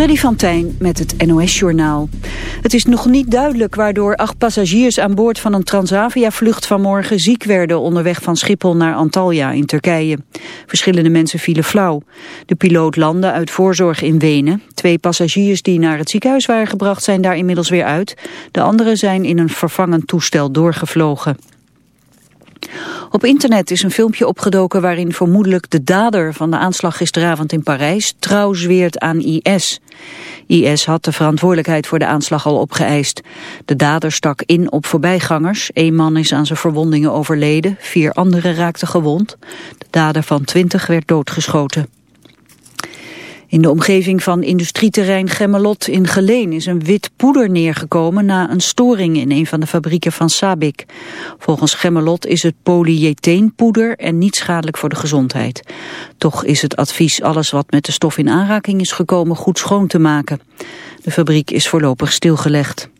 Freddy van Tijn met het NOS-journaal. Het is nog niet duidelijk waardoor acht passagiers aan boord van een Transavia-vlucht vanmorgen ziek werden onderweg van Schiphol naar Antalya in Turkije. Verschillende mensen vielen flauw. De piloot landde uit voorzorg in Wenen. Twee passagiers die naar het ziekenhuis waren gebracht zijn daar inmiddels weer uit. De anderen zijn in een vervangend toestel doorgevlogen. Op internet is een filmpje opgedoken waarin vermoedelijk de dader van de aanslag gisteravond in Parijs trouw zweert aan IS. IS had de verantwoordelijkheid voor de aanslag al opgeëist. De dader stak in op voorbijgangers. Eén man is aan zijn verwondingen overleden, vier anderen raakten gewond. De dader van 20 werd doodgeschoten. In de omgeving van industrieterrein Gemmelot in Geleen is een wit poeder neergekomen na een storing in een van de fabrieken van Sabic. Volgens Gemmelot is het polyetheenpoeder en niet schadelijk voor de gezondheid. Toch is het advies alles wat met de stof in aanraking is gekomen goed schoon te maken. De fabriek is voorlopig stilgelegd.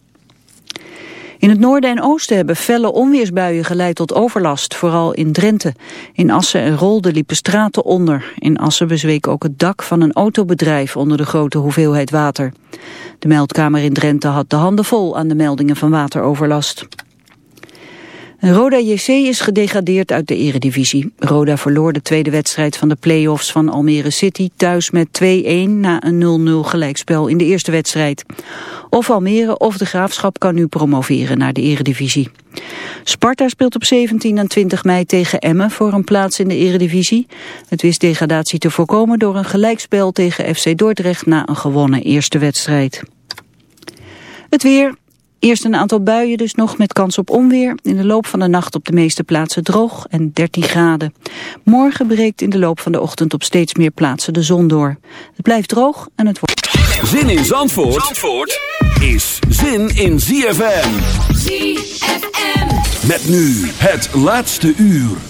In het noorden en oosten hebben felle onweersbuien geleid tot overlast, vooral in Drenthe. In Assen en Rolde liepen straten onder. In Assen bezweek ook het dak van een autobedrijf onder de grote hoeveelheid water. De meldkamer in Drenthe had de handen vol aan de meldingen van wateroverlast. Roda JC is gedegradeerd uit de eredivisie. Roda verloor de tweede wedstrijd van de play-offs van Almere City thuis met 2-1 na een 0-0 gelijkspel in de eerste wedstrijd. Of Almere of de Graafschap kan nu promoveren naar de eredivisie. Sparta speelt op 17 en 20 mei tegen Emmen voor een plaats in de eredivisie. Het wist degradatie te voorkomen door een gelijkspel tegen FC Dordrecht na een gewonnen eerste wedstrijd. Het weer, Eerst een aantal buien dus nog met kans op onweer. In de loop van de nacht op de meeste plaatsen droog en 13 graden. Morgen breekt in de loop van de ochtend op steeds meer plaatsen de zon door. Het blijft droog en het wordt... Zin in Zandvoort, Zandvoort is zin in ZFM. ZFM. Met nu het laatste uur.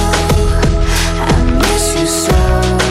I miss you so.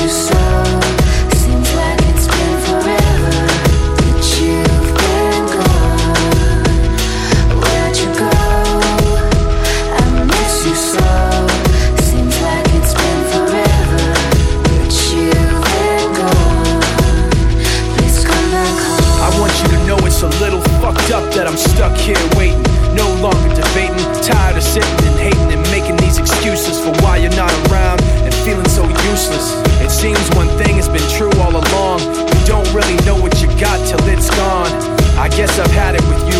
you sound Guess I've had it with you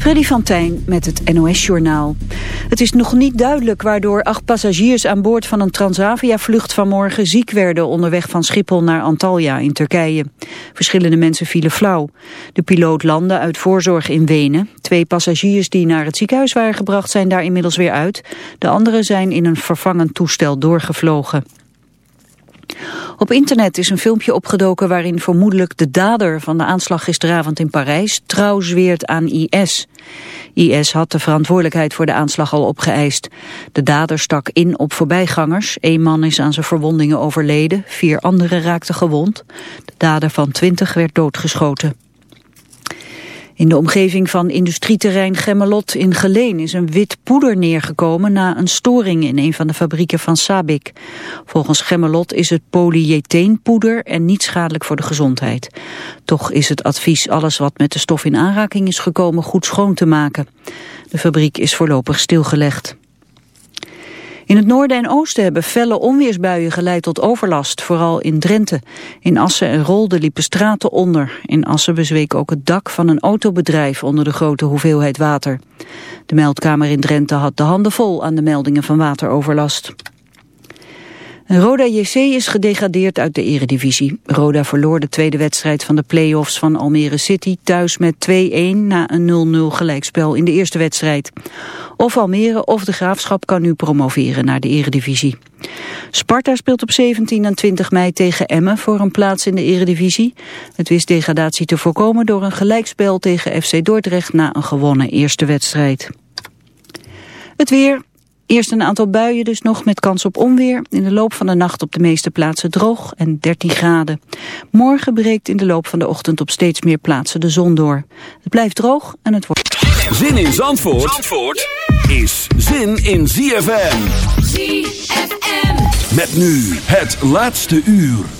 Freddy van Tijn met het NOS-journaal. Het is nog niet duidelijk waardoor acht passagiers aan boord van een Transavia-vlucht vanmorgen ziek werden onderweg van Schiphol naar Antalya in Turkije. Verschillende mensen vielen flauw. De piloot landde uit voorzorg in Wenen. Twee passagiers die naar het ziekenhuis waren gebracht zijn daar inmiddels weer uit. De anderen zijn in een vervangend toestel doorgevlogen. Op internet is een filmpje opgedoken waarin vermoedelijk de dader van de aanslag gisteravond in Parijs trouw zweert aan IS. IS had de verantwoordelijkheid voor de aanslag al opgeëist. De dader stak in op voorbijgangers. Eén man is aan zijn verwondingen overleden, vier anderen raakten gewond. De dader van 20 werd doodgeschoten. In de omgeving van industrieterrein Gemmelot in Geleen is een wit poeder neergekomen na een storing in een van de fabrieken van Sabic. Volgens Gemmelot is het polyetheenpoeder en niet schadelijk voor de gezondheid. Toch is het advies alles wat met de stof in aanraking is gekomen goed schoon te maken. De fabriek is voorlopig stilgelegd. In het noorden en oosten hebben felle onweersbuien geleid tot overlast, vooral in Drenthe. In Assen en Rolde liepen straten onder. In Assen bezweek ook het dak van een autobedrijf onder de grote hoeveelheid water. De meldkamer in Drenthe had de handen vol aan de meldingen van wateroverlast. Roda JC is gedegradeerd uit de eredivisie. Roda verloor de tweede wedstrijd van de play-offs van Almere City thuis met 2-1 na een 0-0 gelijkspel in de eerste wedstrijd. Of Almere of de Graafschap kan nu promoveren naar de eredivisie. Sparta speelt op 17 en 20 mei tegen Emmen voor een plaats in de eredivisie. Het wist degradatie te voorkomen door een gelijkspel tegen FC Dordrecht na een gewonnen eerste wedstrijd. Het weer, Eerst een aantal buien dus nog met kans op onweer. In de loop van de nacht op de meeste plaatsen droog en 13 graden. Morgen breekt in de loop van de ochtend op steeds meer plaatsen de zon door. Het blijft droog en het wordt... Zin in Zandvoort, Zandvoort is zin in ZFM. ZFM. Met nu het laatste uur.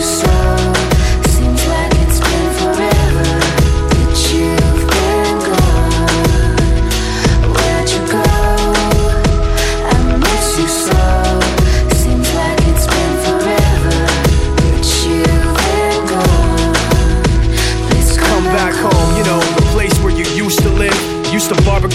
so.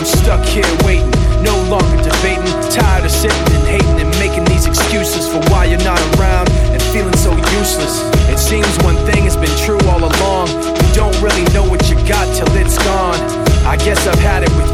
I'm stuck here waiting. Seems one thing has been true all along. You don't really know what you got till it's gone. I guess I've had it with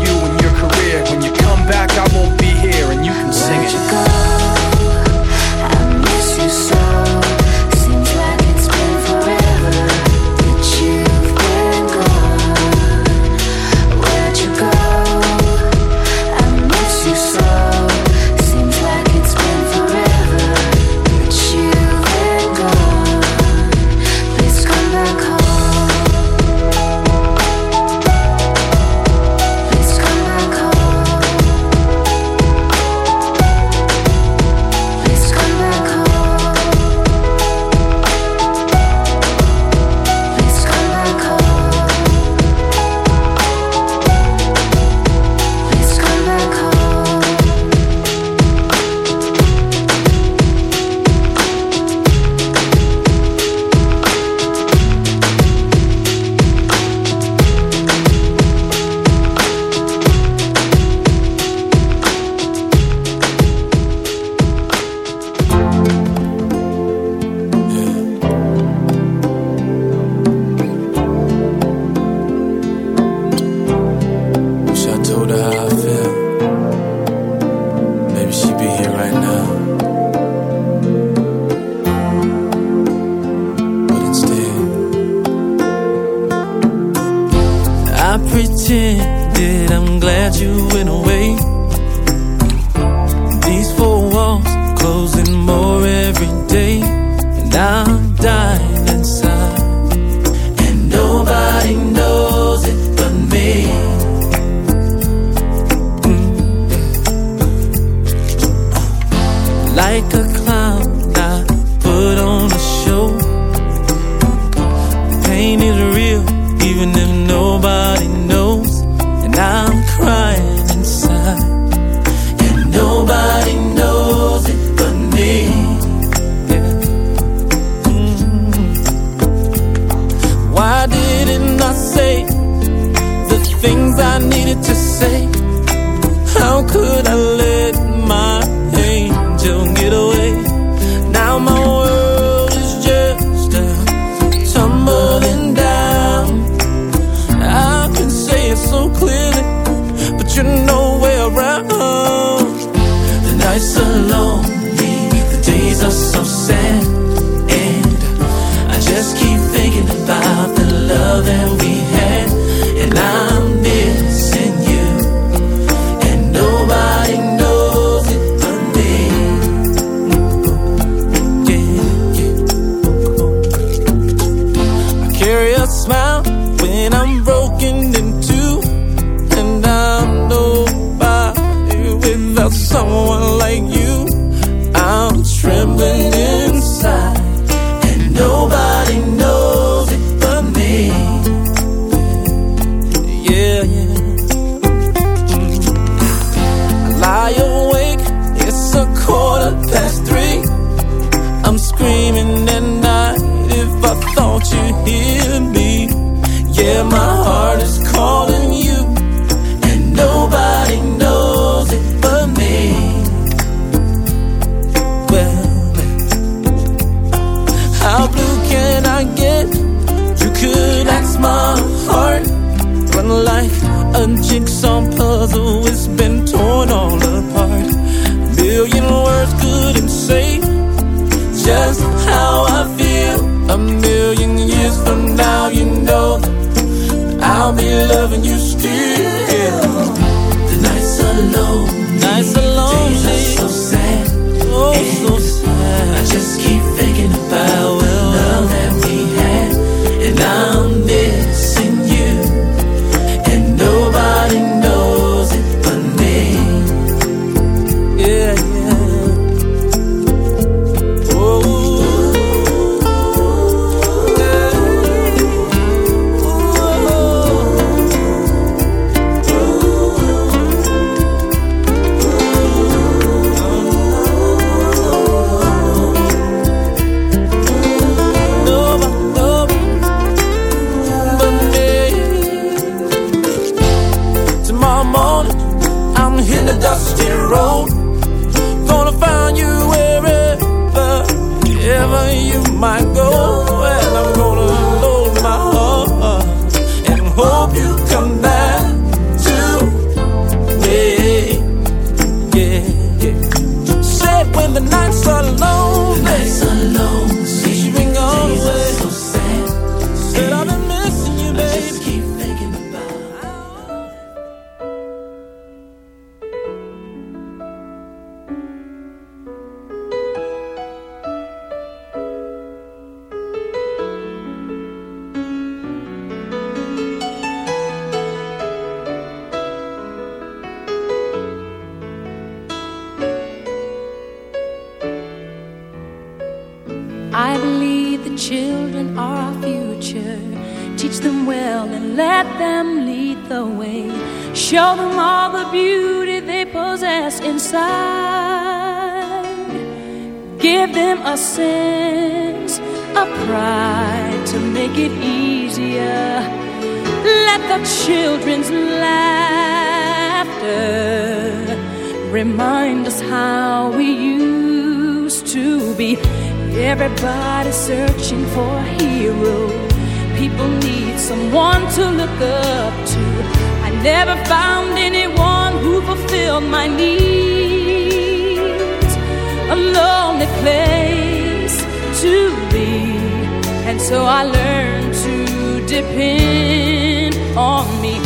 me.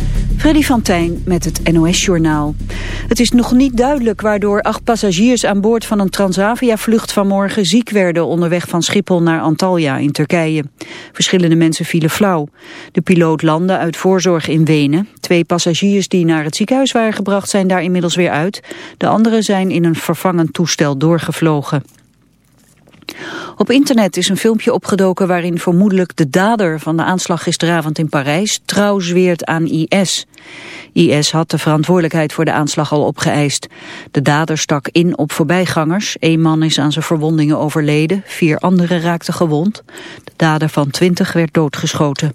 Freddy van Tijn met het NOS-journaal. Het is nog niet duidelijk waardoor acht passagiers aan boord van een Transavia-vlucht vanmorgen ziek werden onderweg van Schiphol naar Antalya in Turkije. Verschillende mensen vielen flauw. De piloot landde uit voorzorg in Wenen. Twee passagiers die naar het ziekenhuis waren gebracht zijn daar inmiddels weer uit. De anderen zijn in een vervangend toestel doorgevlogen. Op internet is een filmpje opgedoken waarin vermoedelijk de dader van de aanslag gisteravond in Parijs trouw zweert aan IS. IS had de verantwoordelijkheid voor de aanslag al opgeëist. De dader stak in op voorbijgangers. Eén man is aan zijn verwondingen overleden, vier anderen raakten gewond. De dader van 20 werd doodgeschoten.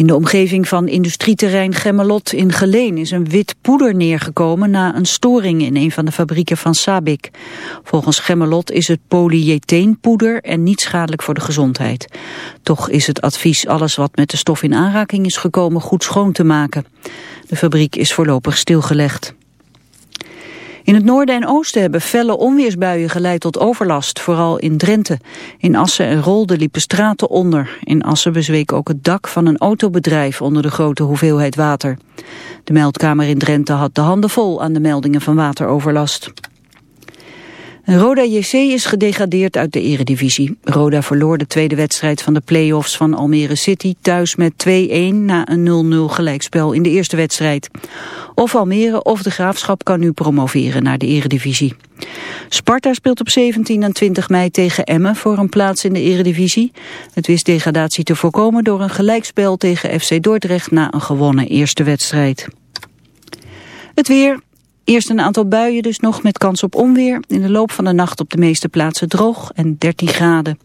In de omgeving van industrieterrein Gemmelot in Geleen is een wit poeder neergekomen na een storing in een van de fabrieken van Sabic. Volgens Gemmelot is het polyetheenpoeder en niet schadelijk voor de gezondheid. Toch is het advies alles wat met de stof in aanraking is gekomen goed schoon te maken. De fabriek is voorlopig stilgelegd. In het noorden en oosten hebben felle onweersbuien geleid tot overlast, vooral in Drenthe. In Assen en Rolde liepen straten onder. In Assen bezweek ook het dak van een autobedrijf onder de grote hoeveelheid water. De meldkamer in Drenthe had de handen vol aan de meldingen van wateroverlast. Roda JC is gedegradeerd uit de eredivisie. Roda verloor de tweede wedstrijd van de play-offs van Almere City thuis met 2-1 na een 0-0 gelijkspel in de eerste wedstrijd. Of Almere of de Graafschap kan nu promoveren naar de eredivisie. Sparta speelt op 17 en 20 mei tegen Emmen voor een plaats in de eredivisie. Het wist degradatie te voorkomen door een gelijkspel tegen FC Dordrecht na een gewonnen eerste wedstrijd. Het weer, Eerst een aantal buien dus nog met kans op onweer. In de loop van de nacht op de meeste plaatsen droog en 13 graden.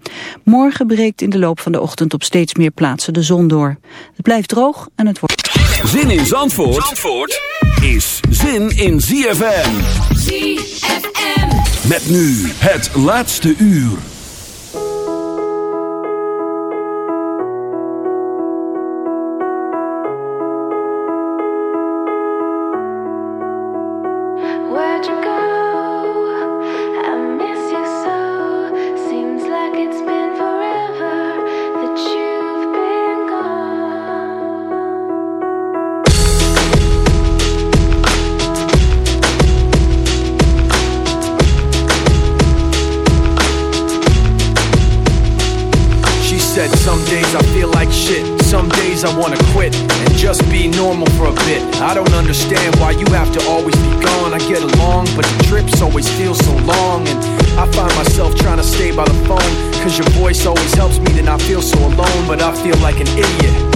Morgen breekt in de loop van de ochtend op steeds meer plaatsen de zon door. Het blijft droog en het wordt... Zin in Zandvoort, Zandvoort is zin in ZFM. ZFM. Met nu het laatste uur. I wanna quit and just be normal for a bit. I don't understand why you have to always be gone. I get along, but the trips always feel so long. And I find myself trying to stay by the phone. Cause your voice always helps me to not feel so alone. But I feel like an idiot.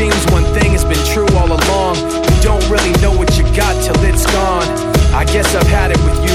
seems one thing has been true all along. You don't really know what you got till it's gone. I guess I've had it with you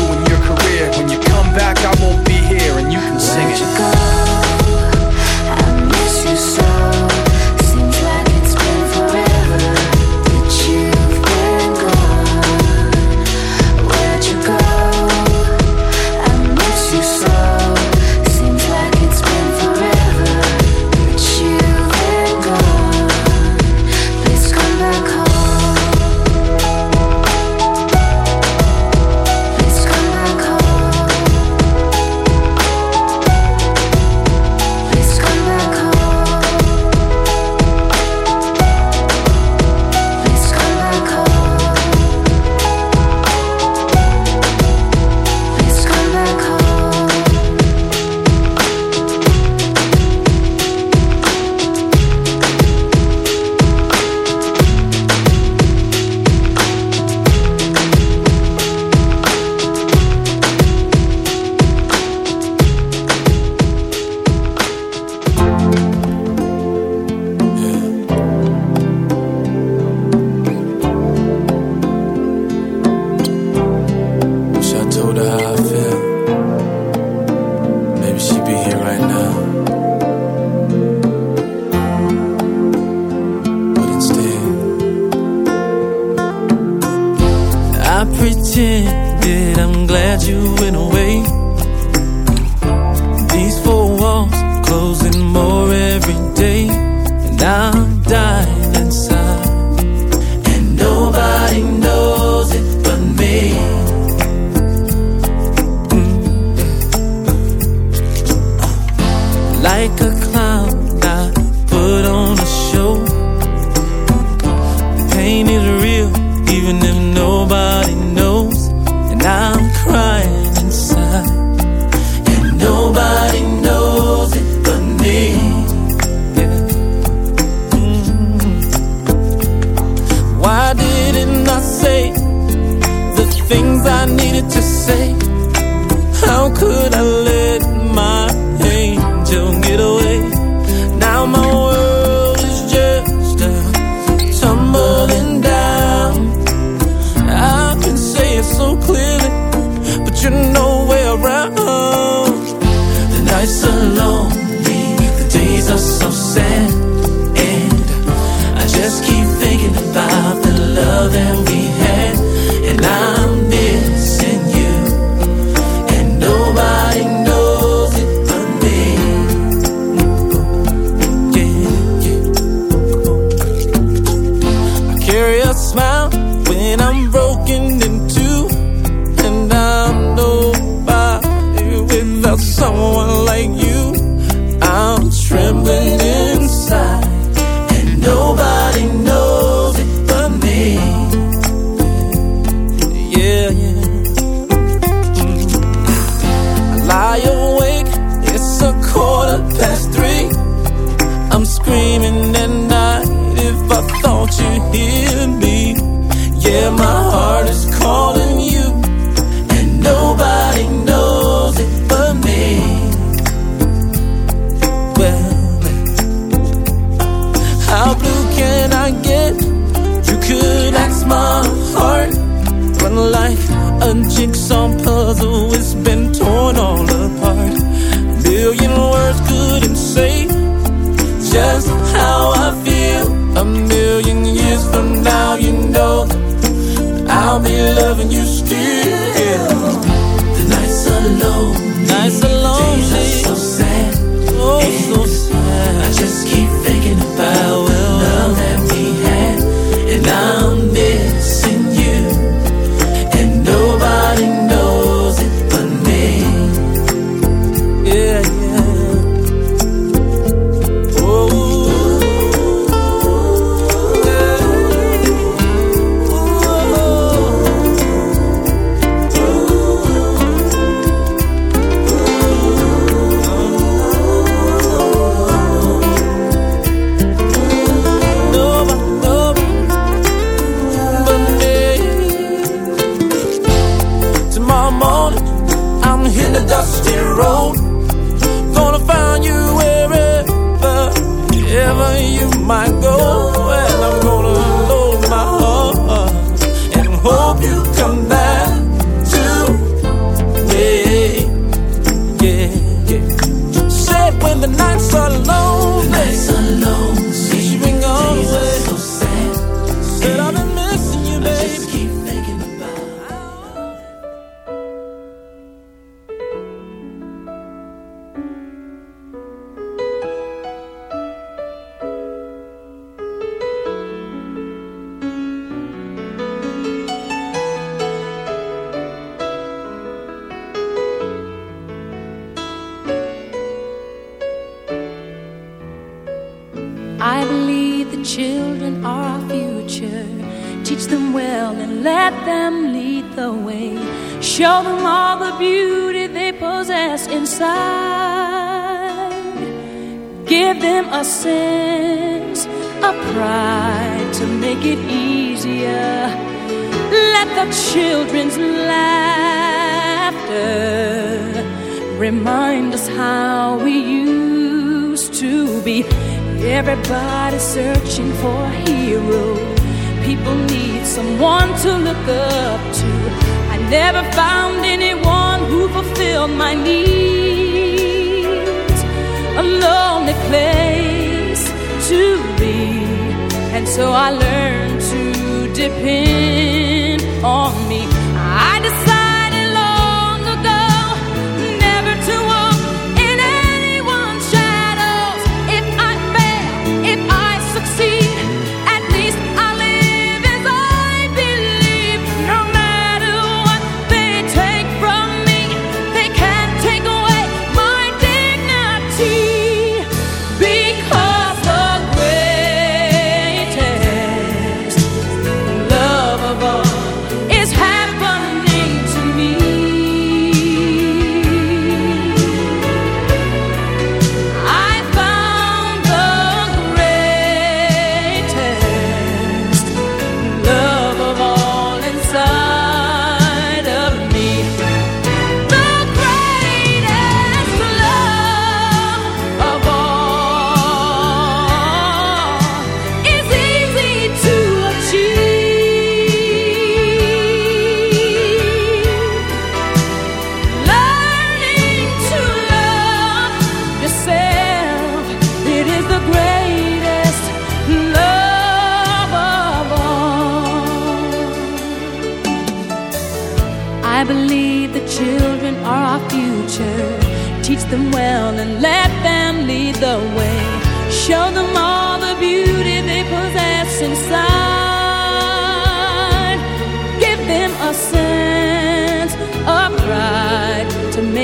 so I learned to depend on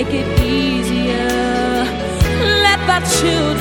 make it easier. Let my children.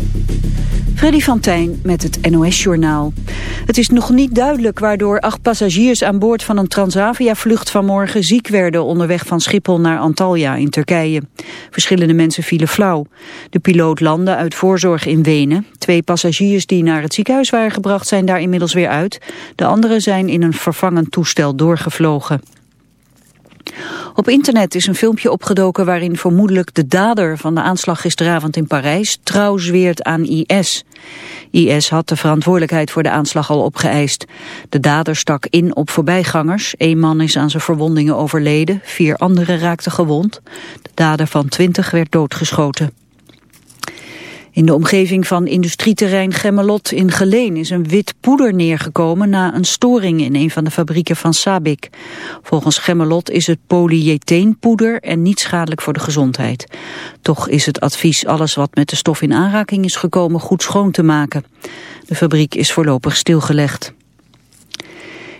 Freddy van Tijn met het NOS-journaal. Het is nog niet duidelijk waardoor acht passagiers aan boord van een Transavia-vlucht vanmorgen ziek werden onderweg van Schiphol naar Antalya in Turkije. Verschillende mensen vielen flauw. De piloot landde uit voorzorg in Wenen. Twee passagiers die naar het ziekenhuis waren gebracht zijn daar inmiddels weer uit. De anderen zijn in een vervangend toestel doorgevlogen. Op internet is een filmpje opgedoken waarin vermoedelijk de dader van de aanslag gisteravond in Parijs trouw zweert aan IS. IS had de verantwoordelijkheid voor de aanslag al opgeëist. De dader stak in op voorbijgangers. Eén man is aan zijn verwondingen overleden, vier anderen raakten gewond. De dader van 20 werd doodgeschoten. In de omgeving van industrieterrein Gemmelot in Geleen is een wit poeder neergekomen na een storing in een van de fabrieken van Sabic. Volgens Gemmelot is het polyetheenpoeder en niet schadelijk voor de gezondheid. Toch is het advies alles wat met de stof in aanraking is gekomen goed schoon te maken. De fabriek is voorlopig stilgelegd.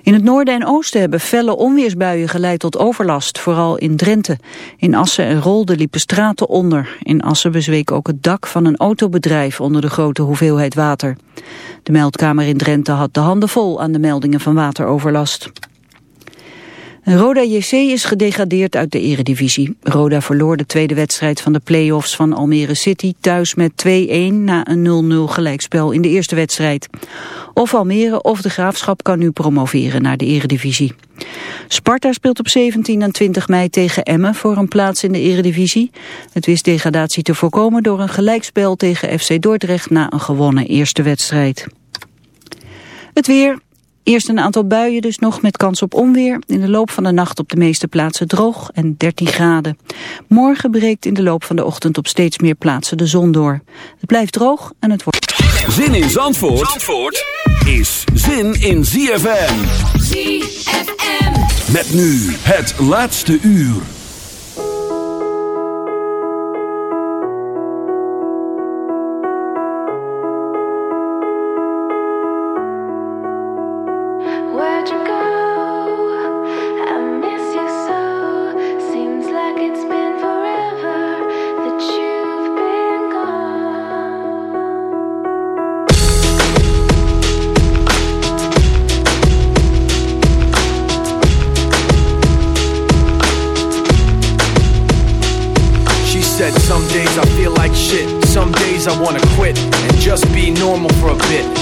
In het noorden en oosten hebben felle onweersbuien geleid tot overlast, vooral in Drenthe. In Assen en Rolde liepen straten onder. In Assen bezweek ook het dak van een autobedrijf onder de grote hoeveelheid water. De meldkamer in Drenthe had de handen vol aan de meldingen van wateroverlast. Roda JC is gedegradeerd uit de eredivisie. Roda verloor de tweede wedstrijd van de play-offs van Almere City thuis met 2-1 na een 0-0 gelijkspel in de eerste wedstrijd. Of Almere of de Graafschap kan nu promoveren naar de eredivisie. Sparta speelt op 17 en 20 mei tegen Emmen voor een plaats in de eredivisie. Het wist degradatie te voorkomen door een gelijkspel tegen FC Dordrecht na een gewonnen eerste wedstrijd. Het weer, Eerst een aantal buien dus nog met kans op onweer. In de loop van de nacht op de meeste plaatsen droog en 13 graden. Morgen breekt in de loop van de ochtend op steeds meer plaatsen de zon door. Het blijft droog en het wordt... Zin in Zandvoort, Zandvoort is zin in ZFM. ZFM. Met nu het laatste uur.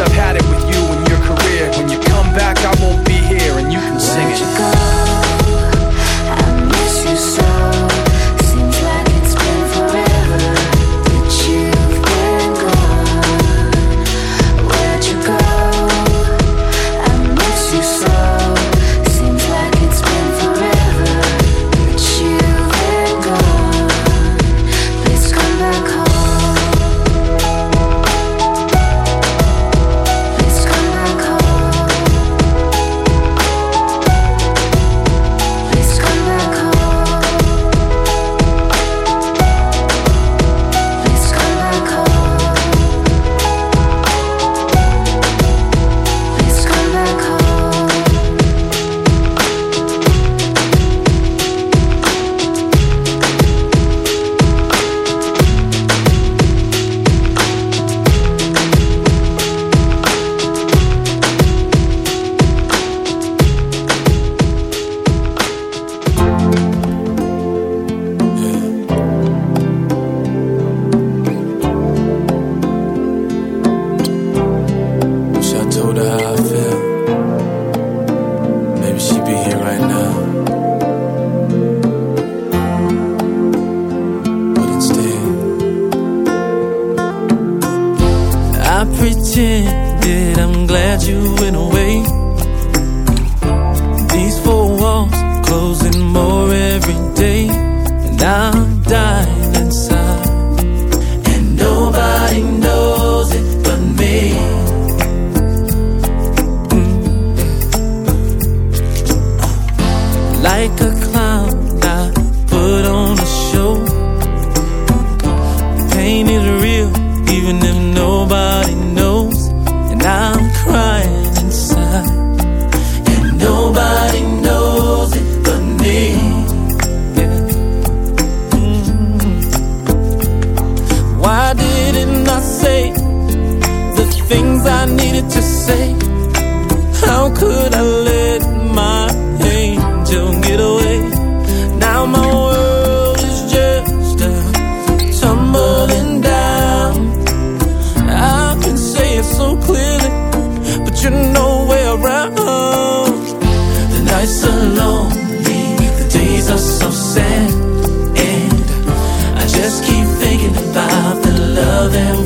I've had it with you and your career. When you come back, I won't be here and you can sing it. Days so sad, and I just keep thinking about the love that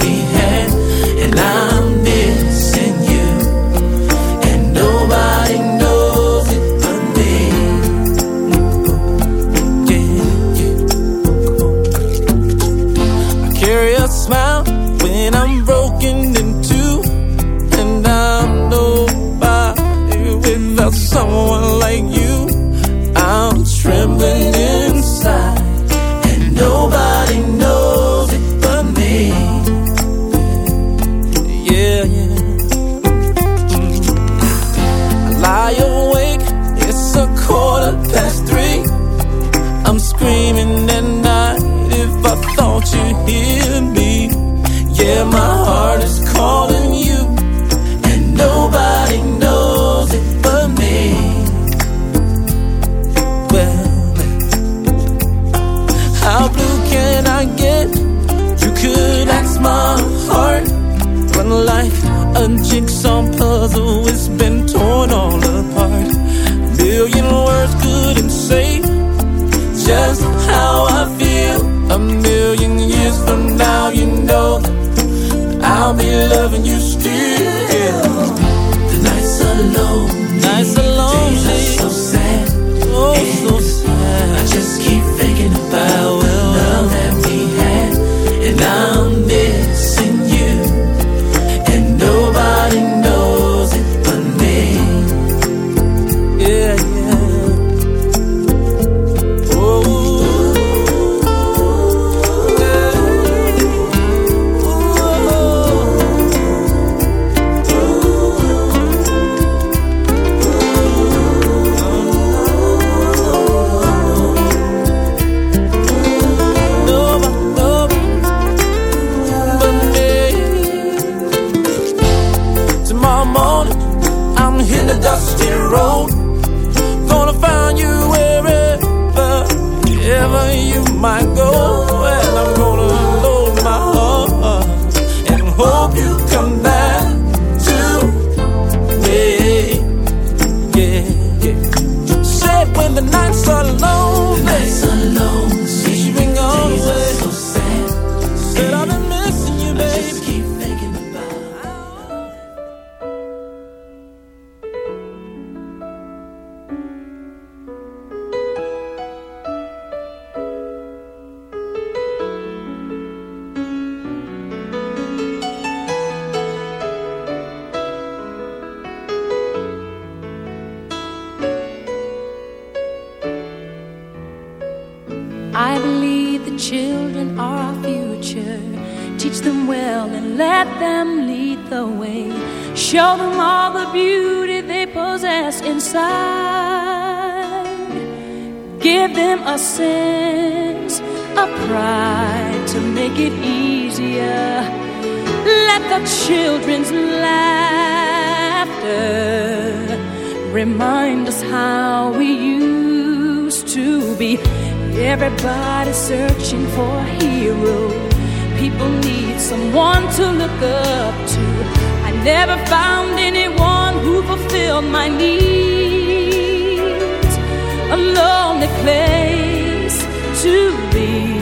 a lonely place to be,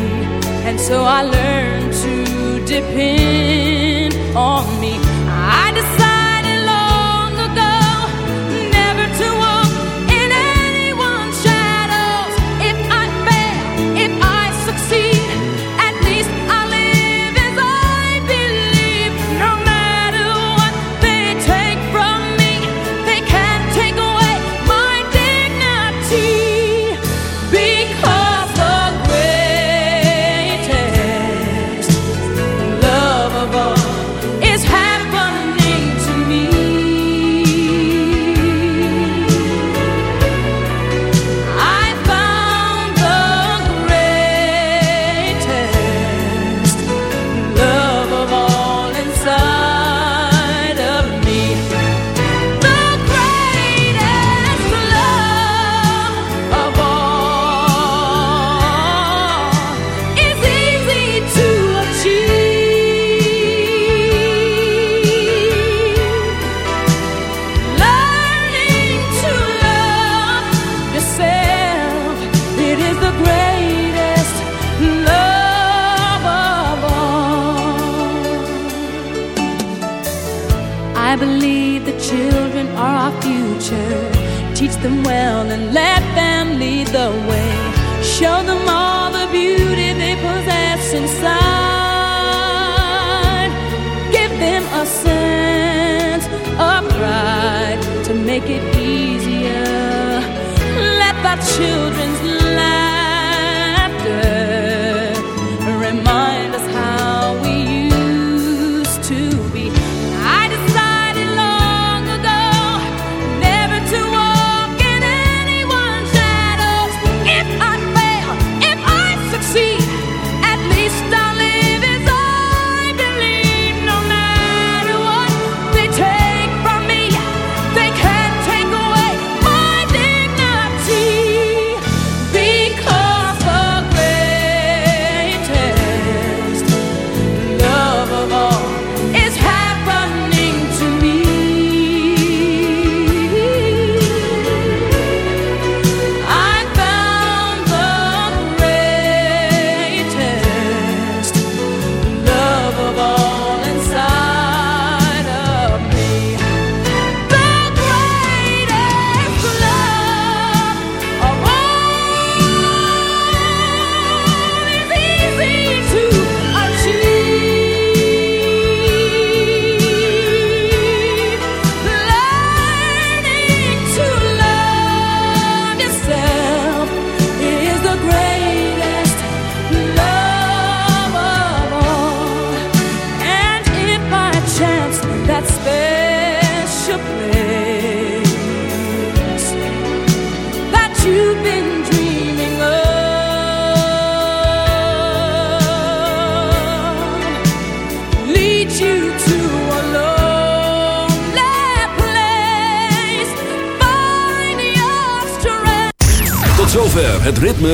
and so I learned to depend.